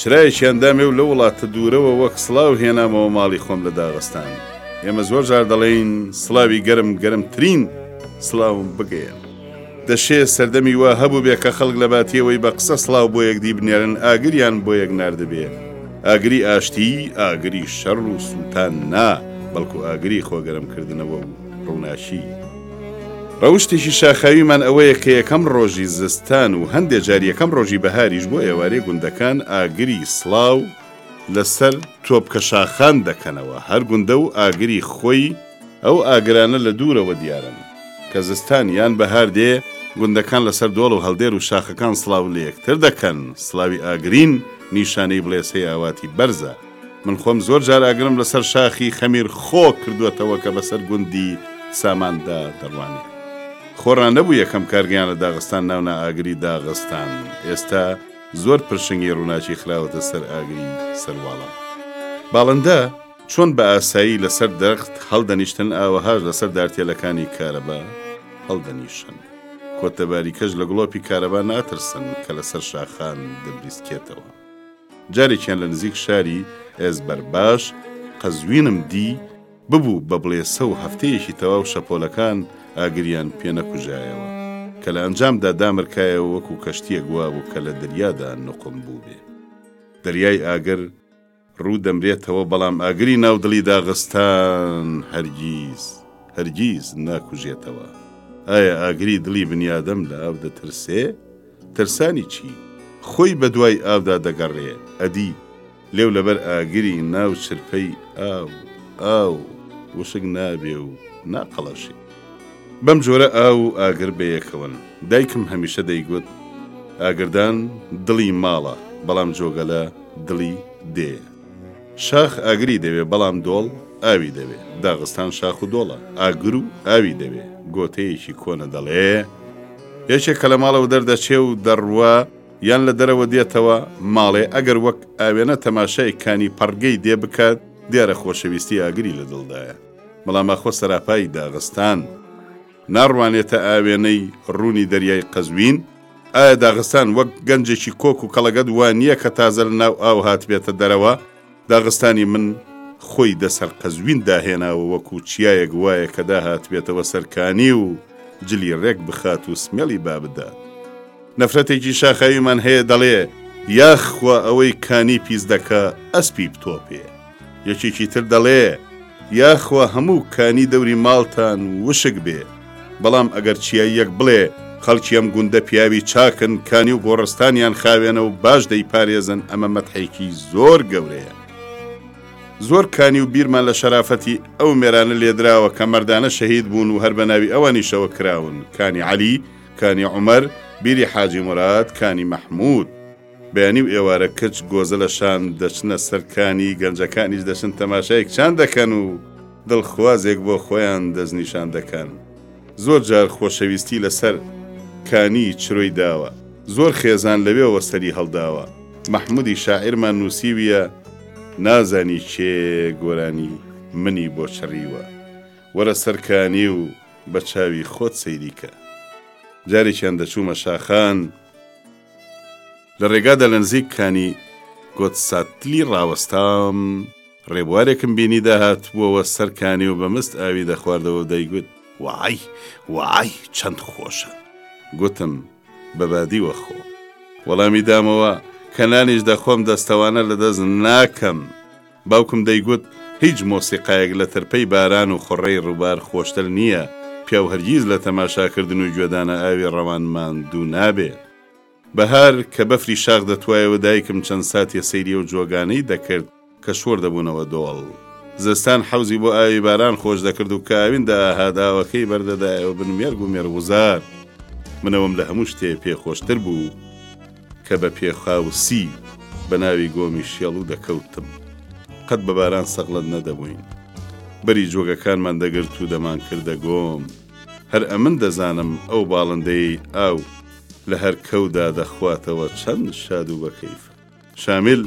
چرایەکیان دامێ و لەو وڵاتە دوورەوە وەک سڵاو هێنامەوە ماڵی خۆم لە داغستان. ئێمە زۆر جار دەڵێین سڵاوی گەرم گەرمترین سڵاوم بگێم. دەشێ سەردەمی وا هەبووبێ کە خەڵک لەباتییەوەی بە قسە سڵاو بۆ یەکدی بنێرن ئاگریان بۆ یەک ناردبێ. ئاگری ئاشتیی، ئاگری شەڕ و سووتان نا، بەڵکو ئاگری خۆگەرمکردنەوە و. ڕووناکی، ڕەوشتێکی شاخاویمان ئەوەیە کە یەکەم ڕۆژی زستان و هەندێ جار یەکەم ڕۆژی بەهاریش بۆ ئێوارەی گوندەکان ئاگری سڵاو لەسەر تۆپکە شاخان دەکەنەوە، هەر گوندە و ئاگری خۆی، ئەو ئاگرانە لە دوورەوە دیارن کە زستان یان بەهار دێ، گوندەکان لەسەر دۆڵ و هەڵدێر و شاخەکان سڵاو لە یەکتر دەکەن، سڵاوی ئاگرین نیشانەی بڵێسەی ئاواتی بەرزە. من خۆم زۆر جار ئاگرم لەسەر شاخی خەمیر خۆ کردووەتەوە کە بەسەر گوندی ساماندا دەڕوانێ. خۆڕا نەبوو یەکەم کار گیانە داغستان ناونا ئاگری داغستان. ئێستا زۆر پرشنگی ڕووناکی خراوەتە سەر ئاگری سەرواڵم. باڵندە چۆن بە ئاسایی لەسەر دەخت هەڵدەنیشتن ئاوەهاش لەسەر دارتێلەکانی کارەبا هەڵدەنیشن. کۆتەباریکەش لە گڵۆپی کارەبا ناترسن کە لەسەر شاخان دەبریسکێتەوە. جارێکیان لە نزیک شاری، ئێزبەرباش، قەزوینم دی، ببوو بە بڵێسە و هەفتەیەکی تەواو شەپۆلەکان ئاگریان پێ نەکوژایەوە، کە لە ئەنجامدا دامرکایەوە وەکوو کەشتییەک وابوو کە لە دەریادا نوقم بووبێ. دەریای ئاگر ڕوو دەمرێتەوە، بەڵام ئاگری ناو دڵی داغستان هەرگیز، هەرگیز ناکوژێتەوە. ئایا ئاگری دڵی بنیادەم لە ئاو دەترسێ؟ ترسانی چی؟ خۆی بە دوای ئاودا دەگەڕێ، ئەدی. لێو لەبەر ئاگری ناو چرپەی ئاو، ئاو وشک نابێ و ناقەڵەشێ. بەم جۆرە ئاو و ئاگر بەیەکەوەن. دایکم هەمیشە دەیگوت، ئاگردان دڵی ماڵە، بەڵام جۆگەلە دڵی دێیە. شاخ ئاگری دەوێ، بەڵام دۆڵ ئاوی دەوێ. داغستان شاخ و دۆڵە، ئاگر و ئاوی دەوێ. گۆتەیەکی کۆنە دەڵێ، یەکێک کە لە ماڵەوە دەردەچێ و دەڕوا، یان لە دەرەوە دێتەوە ماڵێ، ئەگەر وەک ئاوێنە تەماشای کانی پەڕگەی دێ بکات، دیارە خۆشەویستی ئاگری لە دڵدایە. بەڵام ئاخۆ سەراپای داغستان. ناڕوانێتە ئاوێنەی ڕوونی دەریای قەزوین؟ ئایا داغستان وەک گەنجێکی کۆک و کەڵەگەت وا نییە کە تازە لە ناو ئاو هاتبێتە دەرەوە؟ داغستانی من خۆی دە سەر قەزوین داهێنا و وەکوو چیایەک وایە کە داهاتبێتەوە سەر کانی و جلی ڕێک بخات و سمێڵی با بدات. نەفرەتێکی شاخاویمان هەیە دەڵێ، یاخوا ئەوەی کانی پیس دەکا، ئەسپی بتۆپێ. یەکێکی تر دەڵێ، یاخوا هەموو کانی دەوری ماڵتان وشک بێ، بەڵام ئەگەر چیاییەک بڵێ، خەڵکی ئەم گوندە پیاوی چاکن، کانی و گۆڕستانیان خاوێنە و باش دەیپارێزن ئەمە مەدحێکی زۆر گەورەیە. زۆر کانی و بیرمان لە شەرافەتی ئەو مێرانە لێدراوە کە مەردانە شەهید بوون و هەر بە ناوی ئەوانیشەوە کراون، کانی عەلی، کانی عومەر، بیری حاجی موراد، کانی مەحموود. بەیانی و ئێوارە کچ گۆزە لە شان دەچنە سەر کانی، گەنجەکانیش دەچن تەماشای کچان دەکەن و دڵخوازێک بۆ خۆیان دەستنیشان دەکەن. زۆر جار خۆشەویستی لە سەر کانی چرۆی داوە. زۆر خێزان لەوێوە سەری هەڵداوە. مەحمودی شاعیرمان نووسیویە، نازانی کێ گۆرانی منی بۆ چڕیوە. وەرە سەر کانی و بە چاوی خۆت سەیری کە. جارێکیان دەچوومە شاخان. لە ڕێگادا لە نزیک کانی گۆتساتلی ڕاوەستام، ڕێبوارێکم بینی داهاتبووەوە سەر کانی و بە مست ئاوی دەخواردەوە و دەیگوت. وای! وای! چەند خۆشە! گوتم، بە بادی وەخۆ. وەڵامی دامەوە، کە نانیش دەخۆم دەستەوانە لەدەست ناکەم. باوکم دەیگوت هیچ مۆسیقایەک لە ترپەی باران و خوڕەی ڕووبار خۆشتر نییە، پیاو هەرگیز لە تەماشاکردن و گوێدانە ئاوی ڕەوان ماندوو نابێ. بەهار کە بەفری شاخ دەتوایەوە دایکم چەند ساتێ سەیری ئەو جۆگانەی دەکرد کە شۆر دەبوونەوە دۆڵ. زستان حەوزی بۆ ئاوی باران خۆش دەکرد و کە ئاوین دەاهات ئاوەکەی بەردەدایەوە بن مێرگ و مێرغوزار. منەوەم لە هەموو شتێ پێ خۆشتر بوو. کە بە پێخاوسی بە ناوی گۆمی شێڵو دەکەوتم، قەت بە باران سەغڵەت نەدەبووین. بەری جۆگەکانمان دەگرت و دەمانکردە گۆم. هەر ئەمن دەزانم ئەو باڵندەیەی ئاو لە هەر کەودا دەخواتەوە چەند شادو بەکەیفە. شامیل.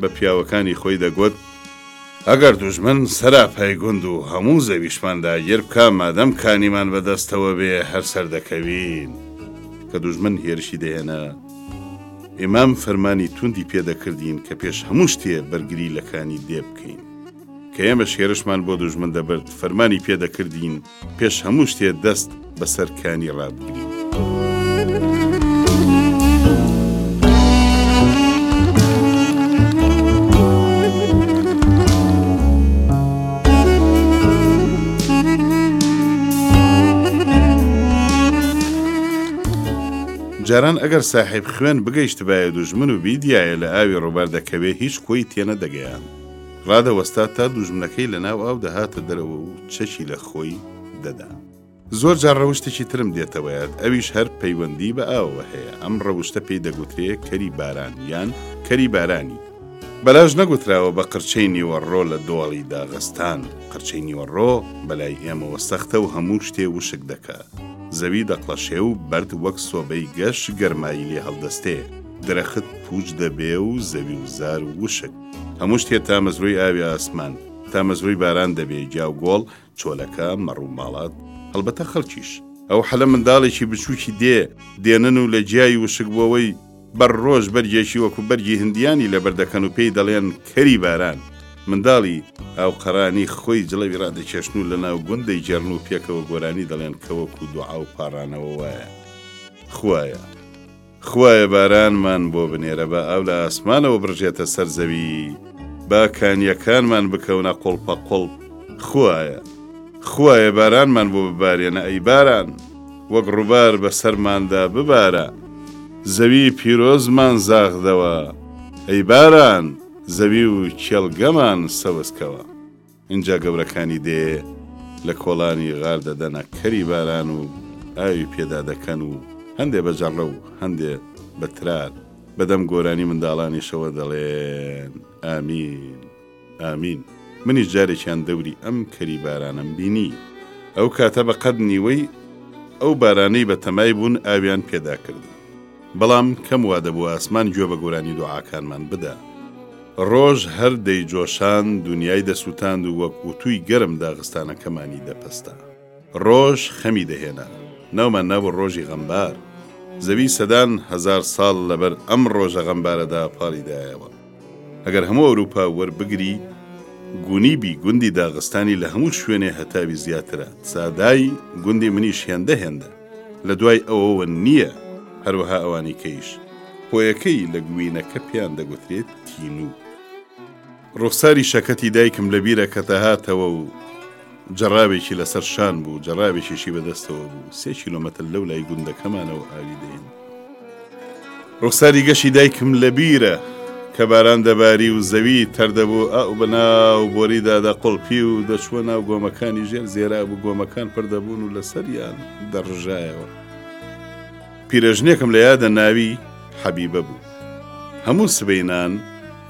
بە پیاوەکانی خۆی دەگوت، ئەگەر دوژمن سەراپای گوند و هەموو زەویشمان داگیر بکا، مادەم کانیمان بە دەستەوە بێ، هەر سەردەکەوین. کە دوژمن هێرشی دەهێنا، ئیمام فەرمانی توندی پێ دەکردین کە پێش هەموو شتێ بەرگری لە کانی دێ بکەین. کە ئێمەش هێرشمان بۆ دوژمن دەبرد، فەرمانی پێ دەکردین، پێش هەموو شتێ دەست بەسەر کانی ڕابگرین. جاران ئەگەر ساحب خوێن بگەیشتبایە دوژمن و بیدایە لە ئاوی ڕووبەر دەکەوێ هیچ کۆی تێنە دەگەیان. ڕادەوەستا تا دوژمنەکەی لە ناو ئاو دەهاتە دەرەوە و چەکی لە خۆی دەدا. زۆر جار ڕەوشتێکی ترم دێتەوە یاد، ئەویش هەر پەیوەندیی بە ئاوەوە هەیە، ئەم ڕەوشتە پێی دەگوترێ کەری باران یان کەری بارانی. بەلاش نەگوتراوە بە قرچەی نیوەڕۆ لە دۆڵی داغستان، قرچەی نیوەڕۆ بە لای ئێمەوە سەختە و هەموو شتێ وشک دەکا، زەوی دەقڵەشێ و بەرد وەک سۆبەی گەش گەرمایی لێ هەڵدەستێ، درەخت پووچ دەبێ و زەوی و زار وشک. هەموو شتێ تامەزرۆی ئاوی ئاسمان، تامەزرۆی باران دەبێ، گیا و گۆڵ، چۆلەکە، مەڕ و ماڵات، هەڵبەتە خەڵکیش. ئەو حەلە منداڵێکی بچووکی دێ، دێنن و لە گیای وشکبووەوەی بەر ڕۆژ بەرگێکی وەکوو بەرگی هندیانی لەبەر دەکەن و پێی دەڵێن کەری باران. منداڵی ئاوقەرانی خۆی جڵەوی ڕادەکێشن و لەناو گوند دەیگێڕن و پێکەوە گۆرانی دەڵێن کە وەکوو دوعا و پاڕانەوە وایە، خوایە! خوایە بارانمان بۆ بنێرە با ئاو لە ئاسمانەوە بڕژێتە سەر زەوی با کانیەکانمان بکەونە قوڵپە قوڵپ خوایە خوایە بارانمان بۆ ببارێنە ئەی باران وەک ڕووبار بە سەرماندا ببارە زەوی پیرۆزمان زاغدەوە ئەی باران زەوی و کێڵگەمان سەوزکەوە. ئینجا گەورەکانی دێ لە کۆڵانی غار دەدەنە کەری باران و ئاوی پێدا دەکەن و هەندێ بە جەڕە و هەندێ بە ترار بە دەم گۆرانی منداڵانیشەوە دەڵێن، ئامین، ئامین. منیش جارێکیان دەوری ئەم کەری بارانەم بینی. ئەو کاتە بە قەد نیوەی ئەو بارانەی بە تەمای بوون ئاویان پێدا کردم. بەڵام کەم وا دەبوو ئاسمان گوێ بە گۆرانی دوعاکانمان بدا. ڕۆژ هەر دەیجۆشان، دونیای دەسووتاند و وەک ئوتووی گەرم داغستانەکەمانی دەپەستا. ڕۆژ خەمی دەهێنا. ناومان نابوو ڕۆژی غەمبار. زەوی سەدان هەزار ساڵ لەبەر ئەم ڕۆژە غەمبارەدا پاڵی دایەوە. ئەگەر هەموو ئەوروپا وەربگری، گونی بی گوندی داغستانی لە هەموو شوێنێ هەتاوی زیاترە. سادای گوندی منیش هێندە هێندە. لە دوای ئەوەوە نییە، هەروەها ئەوانی کەیش. پۆیەکەی لە گوینەکە پێیان دەگوترێت تینوو. ڕوخساری شەکەتی دایکم لە بیرە کە دەهاتەوە و جەڕاوێکی لەسەر شان بوو، جەڕاوێکیشی بە دەستەوە بوو، سێ کیلۆمەتر لەو لای گوندەکەمانەوە ئاوی دەهێنی. ڕوخساری گەشی دایکم لە بیرە کە باران دەباری و زەوی تەر دەبوو ئەو بەناو بۆریدا دەقڵپی و دەچووە ناو گۆمەکانی ژێر زێرا بوو گۆمەکان پر دەبوون و لەسەریان دەڕژایەوە پیرەژنێکم لە یادە ناوی حەبیبە بوو هەموو سبەینان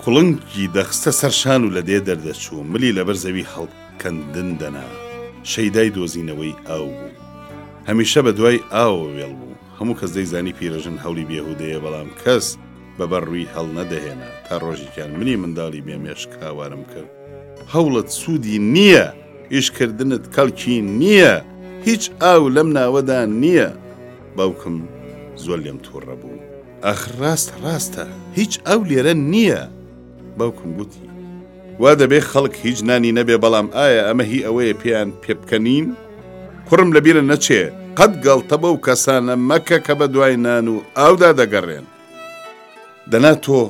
کوڵنگی دەخستە سەر شان و لە دێ دەردەچوو ملی لەبەر زەوی هەڵکەندن دەنا شەیدای دۆزینەوەی ئاو بوو هەمیشە بە دوای ئاوە وێڵ بوو هەموو کەس دەیزانی پیرەژن هەڵی بێهودەیە بەڵام کەس بە بەر ڕووی هەڵنەدەهێنا تا ڕۆژیکیان منی منداڵی بێ مێشک هاوارم کرد هەوڵت سوودی نییە ئیش کردنت کەڵکی نییە هیچ ئاو لەم ناوەدا نییە باوکم زۆر لێم توڕە بوو ئاخر ڕاست ڕاستە هیچ ئاو لێرە نییە باوکم گوتی وا دەبێ خەڵک هیچ نانی نەبێ بەڵام ئایا ئەمە هی ئەوەیە پێیان پێبکەنین؟ کوڕم لەبیرت نەچێ قەت گەڵتە بەو کەسانە مەکە کە بە دوای نان و ئاودا دەگەڕێن. دەنا تۆ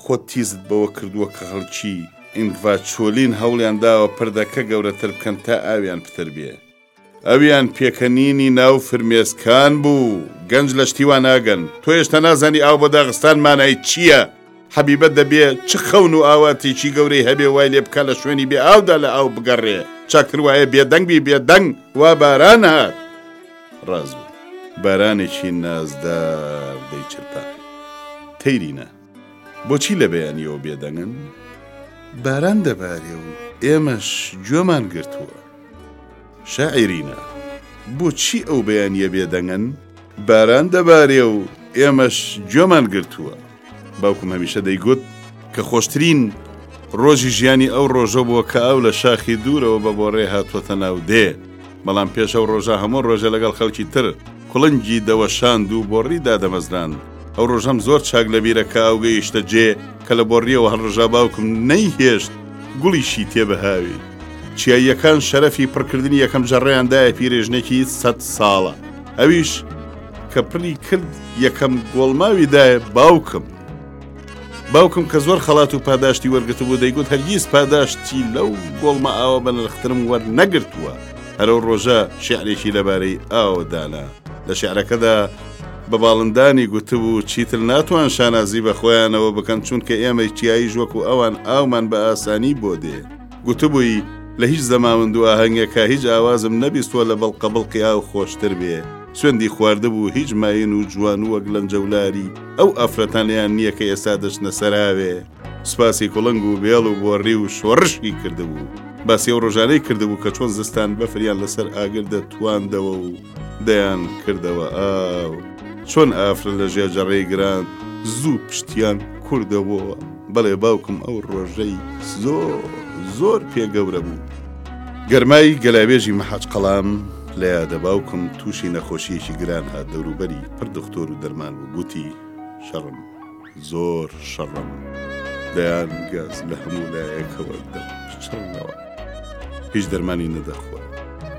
خۆت تیزت بەوە کردووە کە خەڵکی ئینڤاچۆلین هەوڵیان داوە پردەکە گەورەتر بکەن تا ئاویان پتر بێ. ئەویان پێکەنینی ناو فرمێسکان بوو، گەنج لە شتی وا ناگەن، تۆ هێشتا نازانی ئاو بۆ داغستان مانای چییە؟ حەبیبە دەبێ چ خەون و ئاواتێکی گەورەی هەبێ وای لێ بکا لە شوێنی بێ ئاودا لە ئاو بگەڕێ، چاکتر وایە بێدەنگ بی، بێدەنگ وا باران هات. ڕاز بوو. بارانێکی نازدار دەیچرپاند. تەیری نا. بۆچی لە بەیانیەوە بێدەنگن؟ باران دەبارێ و ئێمەش گوێمان گرتووە. شاعیرینە، بۆچی ئەو بەیانیە بێدەنگن؟ باران دەبارێ و ئێمەش گوێمان گرتووە. باوکم هەمیشە دەیگوت کە خۆشترین ڕۆژی ژیانی ئەو ڕۆژە بووە کە ئاو لە شاخی دوورەوە بە بۆڕێ هاتووەتە ناو دێ. بەڵام پێش ئەو ڕۆژە هەموو ڕۆژێ لەگەڵ خەڵکی تر کوڵنگی دەوەشاند و بۆڕی دادەمەزراند، ئەو ڕۆژەم زۆر چاک لەبیرە کە ئاو گەیشتە جێ کە لە بۆڕییەوە هەڵڕژا باوکم نەیهێشت گوڵیشی تێ بهاوێ. چیاییەکان شەرەفی پڕکردنی یەکەم جەڕەیان دایە پیرێژنێکی سەد ساڵە ئەویش کە پڕی کرد یەکەم گۆڵماوی دایە باوکم. باوکم کە زۆر خەڵات و پاداشتی وەرگتبوو دەیگوت هەرگیز پاداشتی لەو گۆڵمە ئاوە بە نرخترم وەرنەگرتووە هەرو ڕۆژە شعرێکی لەبارەی ئاودانا لە شعرەکەدا بە باڵندانی گوتبوو چیتر ناتوان شانازی بە خۆیانەوە بکەن چونکە ئێمە چیاییش وەکو ئەوان ئاومان بە ئاسانی بۆ دێ گوتبووی لە هیچ زەماوند و ئاهەنگێکا هیچ ئاوازم نەبیستوە لە بەڵقە بڵقی ئاو خۆشتر بێ سوێندی خواردبوو هیچ ماین و جوان و وەک لەنجەولاری ئەو ئافرەتانیان نییە کە ئێستا دەچنە سەراوێ، سوپاسی کڵنگ و بێڵ و بۆڕی و شۆڕشی کردبوو، باسی ئەو ڕۆژانەی کردبوو کە چۆن زستان بەفریان لەسەر ئاگر دەتواندەوە و دەیان کردەوە ئاو، چۆن ئافرەت لە ژێر جەڕەی گران زوو پشتیان کوردەوە، بەڵێ باوکم ئەو ڕۆژەی زۆر زۆر پێ گەورە بوو. گەرمای گەلاوێژی مەحاچ قەڵام. لە یادە باوکم تووشی نەخۆشییەکی گران هات دەوروبەری پڕ دختۆر و دەرمان بوو گوتی شەڕم زۆر شەڕم دەیان گەز لە هەموو لایەکەوە دەچڕنەوە هیچ دەرمانی نەدەخۆن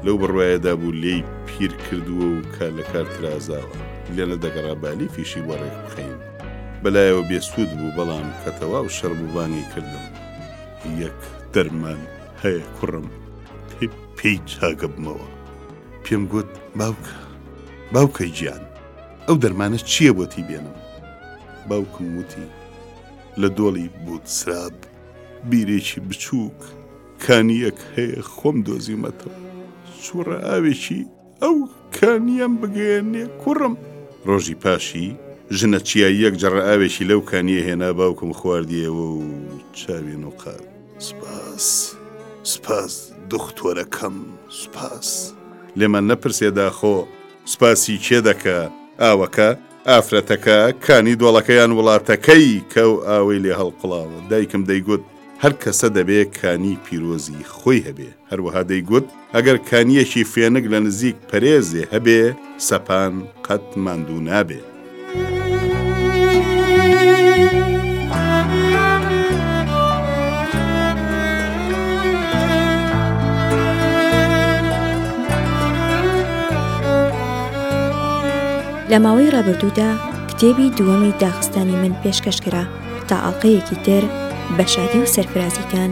لەو بڕواایەدا بوو لێی پیر کردووە و کار لە کار ترازاوە لێنە دەگەڕا بالی فیشی بۆ ڕێک بخەین بەلایەوە بێسوود بوو بەڵام کە تەواو شەرموبانگی کردم یەک دەرمان هەیە کوڕم پێی چاگەبمەوە پێم گوت باوکە باوکە گیان ئەو دەرمانە چییە بۆتی بێنم باوکم وتی لە دۆڵی بوتسراب بیرێکی بچووک کانیەک هەیە خۆم دۆزیمەتەوە سوڕە ئاوێکی ئەو کانییەم بگەیەنێ کوڕم. ڕۆژی پاشی، ژنە چیاییەک جەڕئاوێکی لەو کانییە هێنا، باوکم خواردییەوە و چاوی نووقاند. سپاس، سپاس دختۆرەکەم، سپاس. لێمان نەپرسێ داخۆ سپاسی کێ دەکا، ئاوەکە، ئافرەتەکە، کانی دۆڵەکە یان وڵاتەکەی کە ئەو ئاوەی لێ هەڵقوڵاوە؟ دایکم دەیگوت، هەر کەسە دەبێ کانی پیرۆزی خۆی هەبێ. هەروەها دەیگوت، ئەگەر کانییەکی فێنک لە نزیک پەرێزێ هەبێ، سەپان قەت ماندوو نابێ. لە ماوەی ڕابردوودا کتێبی دووەمی داخستانی من پێشکەشکرا تا ئاڵلقەیەکی تر بە شادی و سەرفرازیتان